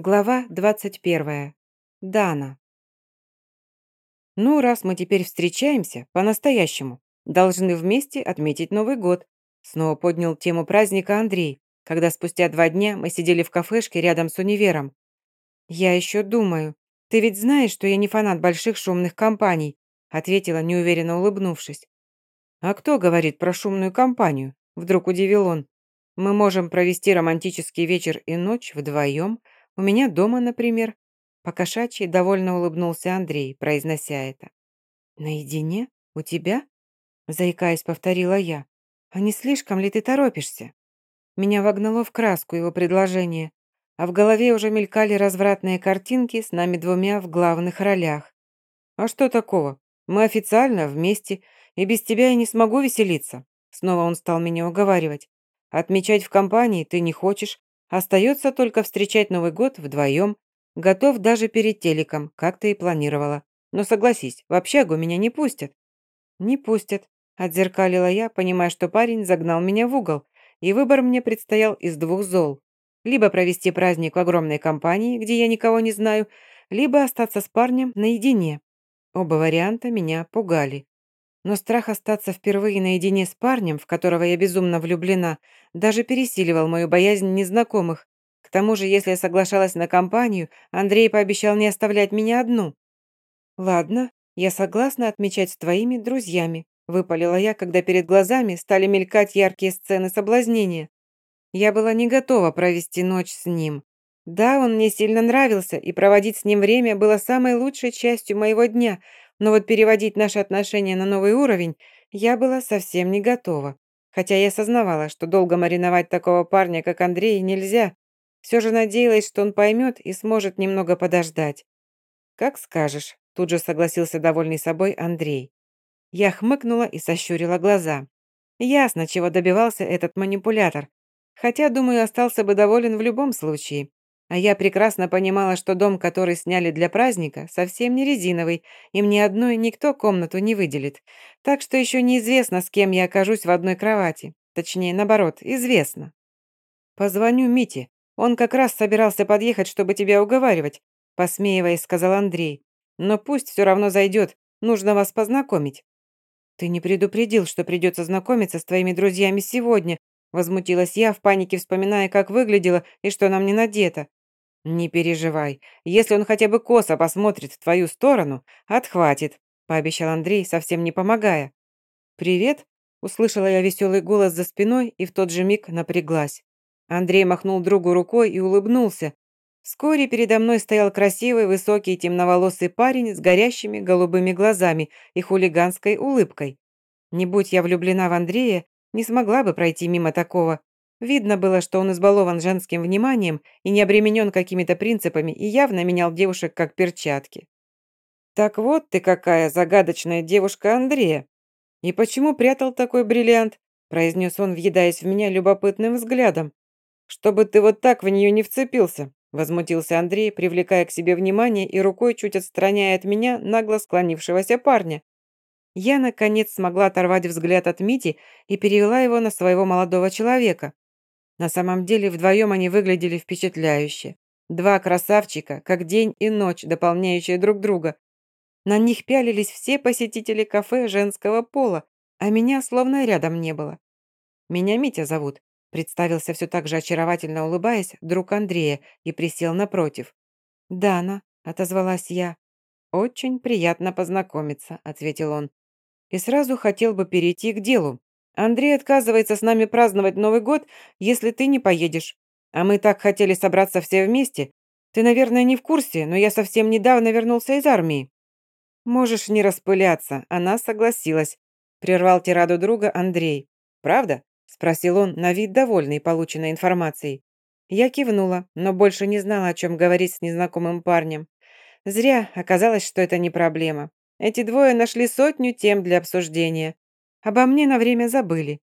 Глава 21. Дана. Ну, раз мы теперь встречаемся, по-настоящему, должны вместе отметить Новый год. Снова поднял тему праздника Андрей, когда спустя два дня мы сидели в кафешке рядом с универом. Я еще думаю. Ты ведь знаешь, что я не фанат больших шумных компаний, ответила, неуверенно улыбнувшись. А кто говорит про шумную компанию? Вдруг удивил он. Мы можем провести романтический вечер и ночь вдвоем, у меня дома, например». Покошачий довольно улыбнулся Андрей, произнося это. «Наедине? У тебя?» Заикаясь, повторила я. «А не слишком ли ты торопишься?» Меня вогнало в краску его предложение, а в голове уже мелькали развратные картинки с нами двумя в главных ролях. «А что такого? Мы официально вместе, и без тебя я не смогу веселиться». Снова он стал меня уговаривать. «Отмечать в компании ты не хочешь, Остается только встречать Новый год вдвоем. Готов даже перед телеком, как ты и планировала. Но согласись, в общагу меня не пустят». «Не пустят», – отзеркалила я, понимая, что парень загнал меня в угол, и выбор мне предстоял из двух зол. Либо провести праздник в огромной компании, где я никого не знаю, либо остаться с парнем наедине. Оба варианта меня пугали. Но страх остаться впервые наедине с парнем, в которого я безумно влюблена, даже пересиливал мою боязнь незнакомых. К тому же, если я соглашалась на компанию, Андрей пообещал не оставлять меня одну. «Ладно, я согласна отмечать с твоими друзьями», выпалила я, когда перед глазами стали мелькать яркие сцены соблазнения. Я была не готова провести ночь с ним. Да, он мне сильно нравился, и проводить с ним время было самой лучшей частью моего дня, но вот переводить наши отношения на новый уровень я была совсем не готова. Хотя я осознавала, что долго мариновать такого парня, как Андрей, нельзя. Все же надеялась, что он поймет и сможет немного подождать. «Как скажешь», – тут же согласился довольный собой Андрей. Я хмыкнула и сощурила глаза. Ясно, чего добивался этот манипулятор. Хотя, думаю, остался бы доволен в любом случае. А я прекрасно понимала, что дом, который сняли для праздника, совсем не резиновый, и мне одной никто комнату не выделит. Так что еще неизвестно, с кем я окажусь в одной кровати. Точнее, наоборот, известно. «Позвоню Мите. Он как раз собирался подъехать, чтобы тебя уговаривать», посмеиваясь, сказал Андрей. «Но пусть все равно зайдет. Нужно вас познакомить». «Ты не предупредил, что придется знакомиться с твоими друзьями сегодня», возмутилась я, в панике вспоминая, как выглядела и что на мне надето. «Не переживай. Если он хотя бы косо посмотрит в твою сторону, отхватит», пообещал Андрей, совсем не помогая. «Привет», услышала я веселый голос за спиной и в тот же миг напряглась. Андрей махнул другу рукой и улыбнулся. Вскоре передо мной стоял красивый, высокий, темноволосый парень с горящими голубыми глазами и хулиганской улыбкой. Не будь я влюблена в Андрея, не смогла бы пройти мимо такого, Видно было, что он избалован женским вниманием и не обременен какими-то принципами и явно менял девушек как перчатки. «Так вот ты какая загадочная девушка Андрея! И почему прятал такой бриллиант?» произнес он, въедаясь в меня любопытным взглядом. «Чтобы ты вот так в нее не вцепился!» возмутился Андрей, привлекая к себе внимание и рукой чуть отстраняя от меня нагло склонившегося парня. Я, наконец, смогла оторвать взгляд от Мити и перевела его на своего молодого человека. На самом деле вдвоем они выглядели впечатляюще. Два красавчика, как день и ночь, дополняющие друг друга. На них пялились все посетители кафе женского пола, а меня словно рядом не было. «Меня Митя зовут», – представился все так же очаровательно улыбаясь друг Андрея и присел напротив. «Дана», – отозвалась я. «Очень приятно познакомиться», – ответил он. «И сразу хотел бы перейти к делу. Андрей отказывается с нами праздновать Новый год, если ты не поедешь. А мы так хотели собраться все вместе. Ты, наверное, не в курсе, но я совсем недавно вернулся из армии». «Можешь не распыляться, она согласилась», – прервал тираду друга Андрей. «Правда?» – спросил он, на вид довольный полученной информацией. Я кивнула, но больше не знала, о чем говорить с незнакомым парнем. Зря оказалось, что это не проблема. Эти двое нашли сотню тем для обсуждения. Обо мне на время забыли.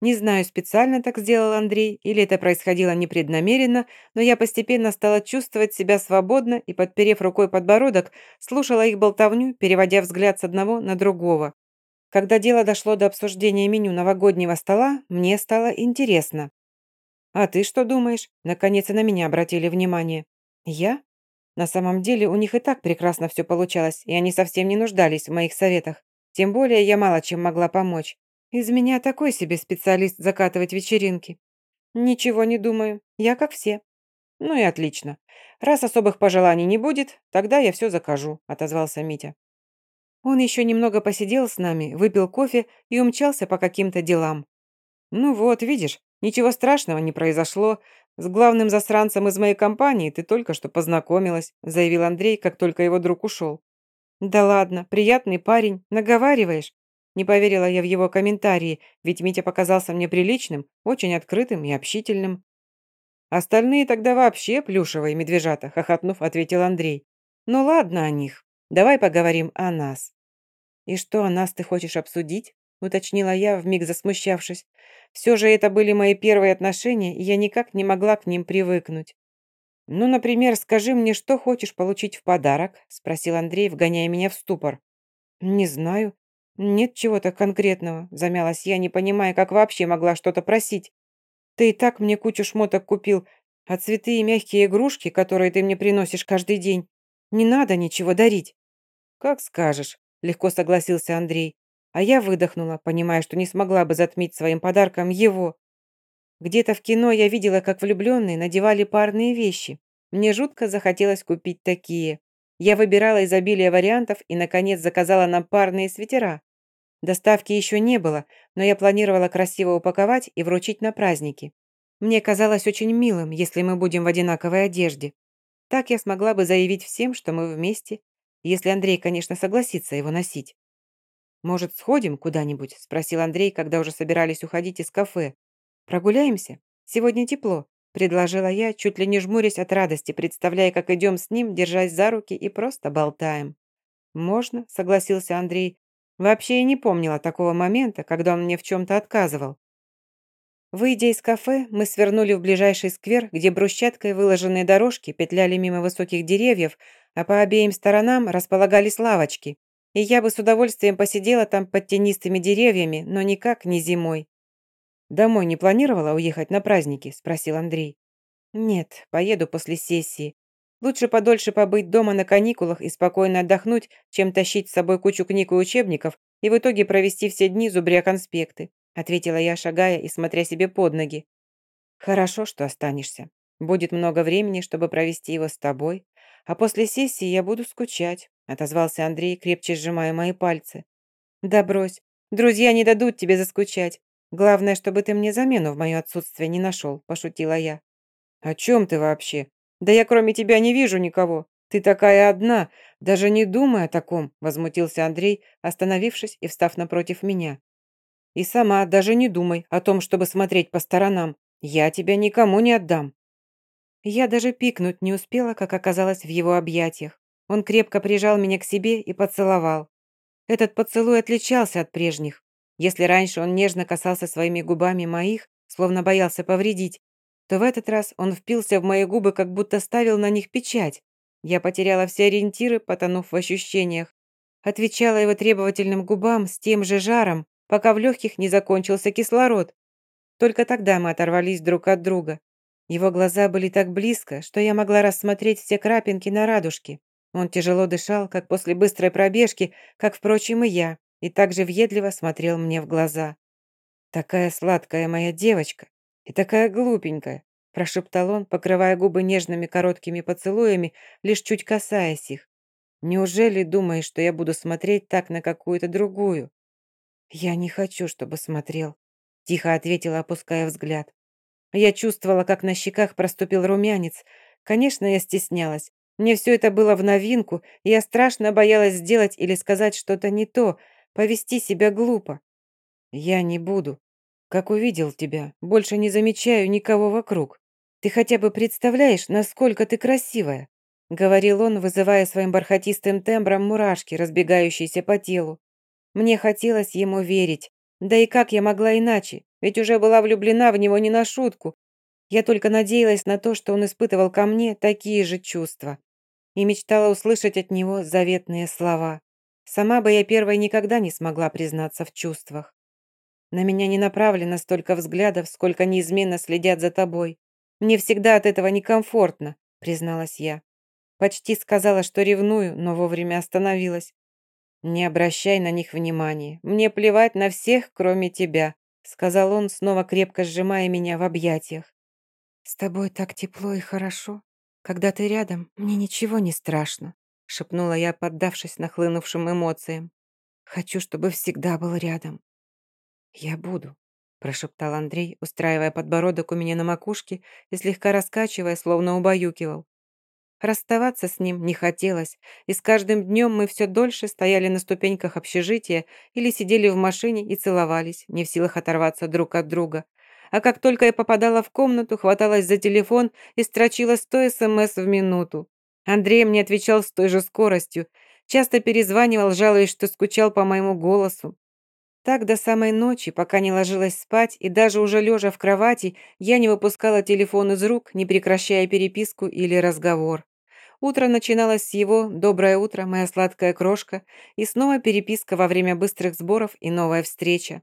Не знаю, специально так сделал Андрей или это происходило непреднамеренно, но я постепенно стала чувствовать себя свободно и, подперев рукой подбородок, слушала их болтовню, переводя взгляд с одного на другого. Когда дело дошло до обсуждения меню новогоднего стола, мне стало интересно. «А ты что думаешь?» Наконец и на меня обратили внимание. Я? На самом деле у них и так прекрасно все получалось, и они совсем не нуждались в моих советах. Тем более я мало чем могла помочь. Из меня такой себе специалист закатывать вечеринки. Ничего не думаю, я как все. Ну и отлично. Раз особых пожеланий не будет, тогда я все закажу, отозвался Митя. Он еще немного посидел с нами, выпил кофе и умчался по каким-то делам. «Ну вот, видишь, ничего страшного не произошло. С главным засранцем из моей компании ты только что познакомилась», заявил Андрей, как только его друг ушел. «Да ладно, приятный парень, наговариваешь». Не поверила я в его комментарии, ведь Митя показался мне приличным, очень открытым и общительным. «Остальные тогда вообще плюшевые медвежата», хохотнув, ответил Андрей. «Ну ладно о них. Давай поговорим о нас». «И что о нас ты хочешь обсудить?» уточнила я, вмиг засмущавшись. Все же это были мои первые отношения, и я никак не могла к ним привыкнуть. «Ну, например, скажи мне, что хочешь получить в подарок?» спросил Андрей, вгоняя меня в ступор. «Не знаю. Нет чего-то конкретного», замялась я, не понимая, как вообще могла что-то просить. «Ты и так мне кучу шмоток купил, а цветы и мягкие игрушки, которые ты мне приносишь каждый день, не надо ничего дарить». «Как скажешь», — легко согласился Андрей. А я выдохнула, понимая, что не смогла бы затмить своим подарком его. Где-то в кино я видела, как влюбленные надевали парные вещи. Мне жутко захотелось купить такие. Я выбирала изобилие вариантов и, наконец, заказала нам парные свитера. Доставки еще не было, но я планировала красиво упаковать и вручить на праздники. Мне казалось очень милым, если мы будем в одинаковой одежде. Так я смогла бы заявить всем, что мы вместе, если Андрей, конечно, согласится его носить. «Может, сходим куда-нибудь?» – спросил Андрей, когда уже собирались уходить из кафе. «Прогуляемся? Сегодня тепло», – предложила я, чуть ли не жмурясь от радости, представляя, как идем с ним, держась за руки и просто болтаем. «Можно», – согласился Андрей. Вообще я не помнила такого момента, когда он мне в чем-то отказывал. Выйдя из кафе, мы свернули в ближайший сквер, где брусчаткой выложенные дорожки петляли мимо высоких деревьев, а по обеим сторонам располагались лавочки и я бы с удовольствием посидела там под тенистыми деревьями, но никак не зимой. «Домой не планировала уехать на праздники?» – спросил Андрей. «Нет, поеду после сессии. Лучше подольше побыть дома на каникулах и спокойно отдохнуть, чем тащить с собой кучу книг и учебников и в итоге провести все дни зубря конспекты», – ответила я, шагая и смотря себе под ноги. «Хорошо, что останешься. Будет много времени, чтобы провести его с тобой, а после сессии я буду скучать отозвался Андрей, крепче сжимая мои пальцы. «Да брось. Друзья не дадут тебе заскучать. Главное, чтобы ты мне замену в мое отсутствие не нашел», – пошутила я. «О чем ты вообще? Да я кроме тебя не вижу никого. Ты такая одна. Даже не думай о таком», – возмутился Андрей, остановившись и встав напротив меня. «И сама даже не думай о том, чтобы смотреть по сторонам. Я тебя никому не отдам». Я даже пикнуть не успела, как оказалась в его объятиях. Он крепко прижал меня к себе и поцеловал. Этот поцелуй отличался от прежних. Если раньше он нежно касался своими губами моих, словно боялся повредить, то в этот раз он впился в мои губы, как будто ставил на них печать. Я потеряла все ориентиры, потонув в ощущениях. Отвечала его требовательным губам с тем же жаром, пока в легких не закончился кислород. Только тогда мы оторвались друг от друга. Его глаза были так близко, что я могла рассмотреть все крапинки на радужке. Он тяжело дышал, как после быстрой пробежки, как, впрочем, и я, и также въедливо смотрел мне в глаза. «Такая сладкая моя девочка и такая глупенькая», прошептал он, покрывая губы нежными короткими поцелуями, лишь чуть касаясь их. «Неужели думаешь, что я буду смотреть так на какую-то другую?» «Я не хочу, чтобы смотрел», тихо ответила, опуская взгляд. Я чувствовала, как на щеках проступил румянец. Конечно, я стеснялась. Мне все это было в новинку, и я страшно боялась сделать или сказать что-то не то, повести себя глупо. Я не буду. Как увидел тебя, больше не замечаю никого вокруг. Ты хотя бы представляешь, насколько ты красивая?» Говорил он, вызывая своим бархатистым тембром мурашки, разбегающиеся по телу. Мне хотелось ему верить. Да и как я могла иначе? Ведь уже была влюблена в него не на шутку. Я только надеялась на то, что он испытывал ко мне такие же чувства и мечтала услышать от него заветные слова. Сама бы я первой никогда не смогла признаться в чувствах. На меня не направлено столько взглядов, сколько неизменно следят за тобой. Мне всегда от этого некомфортно. призналась я. Почти сказала, что ревную, но вовремя остановилась. «Не обращай на них внимания. Мне плевать на всех, кроме тебя», сказал он, снова крепко сжимая меня в объятиях. «С тобой так тепло и хорошо. Когда ты рядом, мне ничего не страшно», шепнула я, поддавшись нахлынувшим эмоциям. «Хочу, чтобы всегда был рядом». «Я буду», прошептал Андрей, устраивая подбородок у меня на макушке и слегка раскачивая, словно убаюкивал. Расставаться с ним не хотелось, и с каждым днем мы все дольше стояли на ступеньках общежития или сидели в машине и целовались, не в силах оторваться друг от друга. А как только я попадала в комнату, хваталась за телефон и строчила сто СМС в минуту. Андрей мне отвечал с той же скоростью, часто перезванивал, жалуясь, что скучал по моему голосу. Так до самой ночи, пока не ложилась спать, и даже уже лежа в кровати, я не выпускала телефон из рук, не прекращая переписку или разговор. Утро начиналось с его «Доброе утро, моя сладкая крошка» и снова переписка во время быстрых сборов и новая встреча.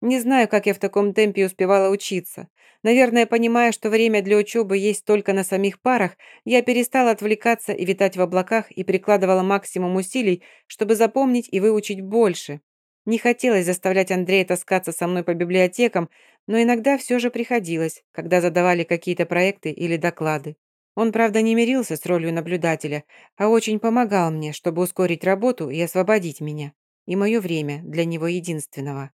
Не знаю, как я в таком темпе успевала учиться. Наверное, понимая, что время для учебы есть только на самих парах, я перестала отвлекаться и витать в облаках и прикладывала максимум усилий, чтобы запомнить и выучить больше. Не хотелось заставлять Андрея таскаться со мной по библиотекам, но иногда все же приходилось, когда задавали какие-то проекты или доклады. Он, правда, не мирился с ролью наблюдателя, а очень помогал мне, чтобы ускорить работу и освободить меня. И мое время для него единственного.